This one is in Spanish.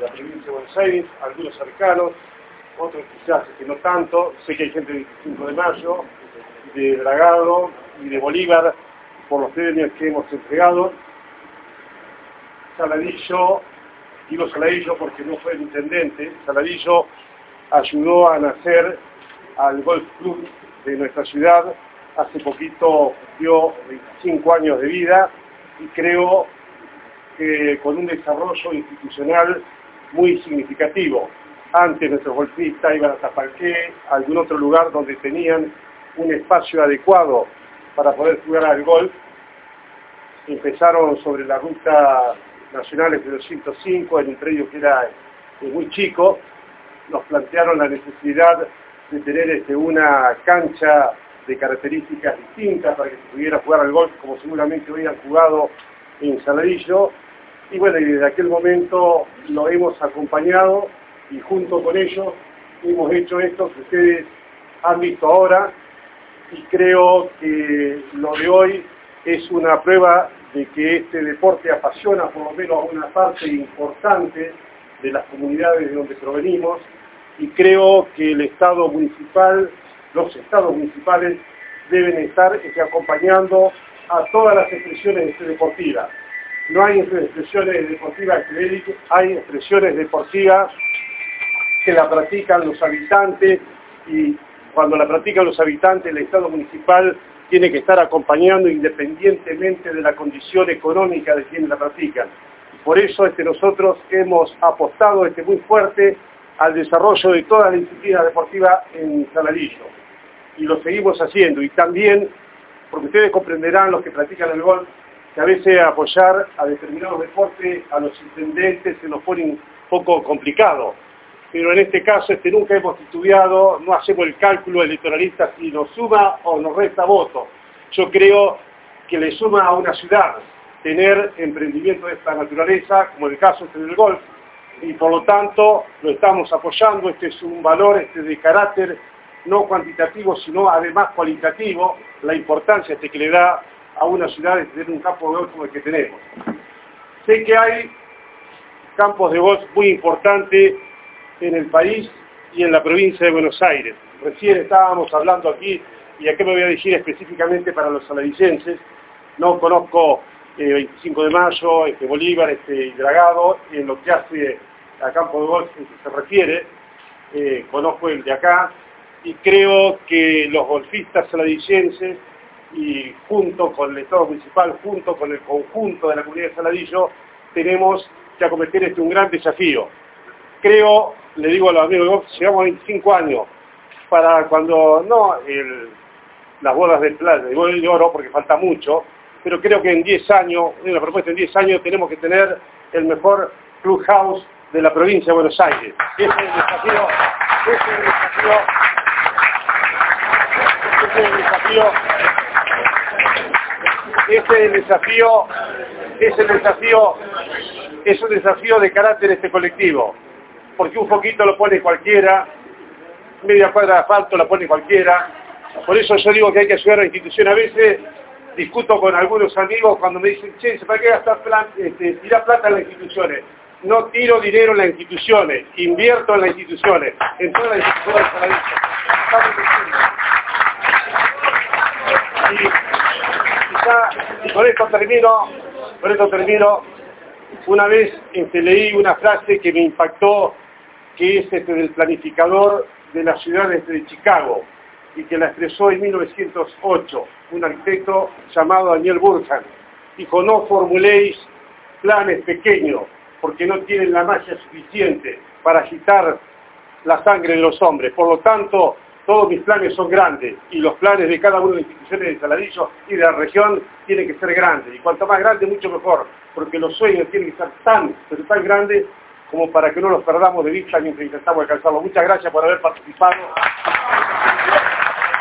la provincia de Buenos Aires, algunos cercanos, otros quizás que no tanto, sé que hay gente del 25 de mayo, de Dragado y de Bolívar, por los premios que hemos entregado. Saladillo, digo Saladillo porque no fue el intendente, Saladillo ayudó a nacer al Golf Club de nuestra ciudad, hace poquito cumplió 25 años de vida y creo que con un desarrollo institucional muy significativo. Antes nuestros golfistas iban a Tapalqué, algún otro lugar donde tenían un espacio adecuado para poder jugar al golf. Empezaron sobre la ruta nacional de 205, en un predio que era eh, muy chico. Nos plantearon la necesidad de tener este, una cancha de características distintas para que se pudiera jugar al golf como seguramente han jugado en Saladillo. Y bueno, desde aquel momento lo hemos acompañado y junto con ellos hemos hecho esto que ustedes han visto ahora y creo que lo de hoy es una prueba de que este deporte apasiona por lo menos a una parte importante de las comunidades de donde provenimos y creo que el Estado municipal, los estados municipales deben estar este, acompañando a todas las expresiones deportivas. No hay expresiones deportivas que hay expresiones deportivas que la practican los habitantes y cuando la practican los habitantes el Estado municipal tiene que estar acompañando independientemente de la condición económica de quienes la practican. Por eso este, nosotros hemos apostado este, muy fuerte al desarrollo de toda la disciplina deportiva en Saladillo. Y lo seguimos haciendo. Y también, porque ustedes comprenderán los que practican el golf, que a veces apoyar a determinados deportes a los intendentes se nos pone un poco complicado. Pero en este caso este, nunca hemos estudiado, no hacemos el cálculo electoralista si nos suma o nos resta voto. Yo creo que le suma a una ciudad tener emprendimiento de esta naturaleza, como el caso este del golf, y por lo tanto lo estamos apoyando, este es un valor este de carácter no cuantitativo, sino además cualitativo, la importancia este que le da a una ciudad de tener un campo de golf como el que tenemos. Sé que hay campos de golf muy importantes en el país y en la provincia de Buenos Aires. Recién estábamos hablando aquí, y aquí me voy a dirigir específicamente para los salavicenses, no conozco el 25 de mayo, este Bolívar, este Dragado, en lo que hace a campo de golf en que se refiere, eh, conozco el de acá, y creo que los golfistas saladicenses, y junto con el Estado Municipal, junto con el conjunto de la comunidad de Saladillo, tenemos que acometer este un gran desafío. Creo, le digo a los amigos golf, llevamos 25 años para cuando, no las bodas del plata, de oro porque falta mucho, pero creo que en 10 años, en la propuesta en 10 años tenemos que tener el mejor clubhouse de la provincia de Buenos Aires. El el ese es el desafío, ese es el desafío, es el desafío, es un desafío de carácter este colectivo, porque un poquito lo pone cualquiera, media cuadra de asfalto la pone cualquiera, por eso yo digo que hay que ayudar a la institución. A veces discuto con algunos amigos cuando me dicen, che, ¿para qué gastar plata, este, tirar plata en las instituciones? no tiro dinero en las instituciones, invierto en las instituciones, en todas las instituciones. De la y, y con esto termino, con esto termino, una vez este, leí una frase que me impactó, que es este, del planificador de las ciudades de Chicago, y que la expresó en 1908, un arquitecto llamado Daniel Burhan. Dijo, no formuléis planes pequeños, porque no tienen la magia suficiente para agitar la sangre de los hombres. Por lo tanto, todos mis planes son grandes y los planes de cada una de las instituciones de Saladillo y de la región tienen que ser grandes. Y cuanto más grande, mucho mejor, porque los sueños tienen que ser tan, pero tan grandes como para que no los perdamos de vista mientras intentamos alcanzarlos. Muchas gracias por haber participado.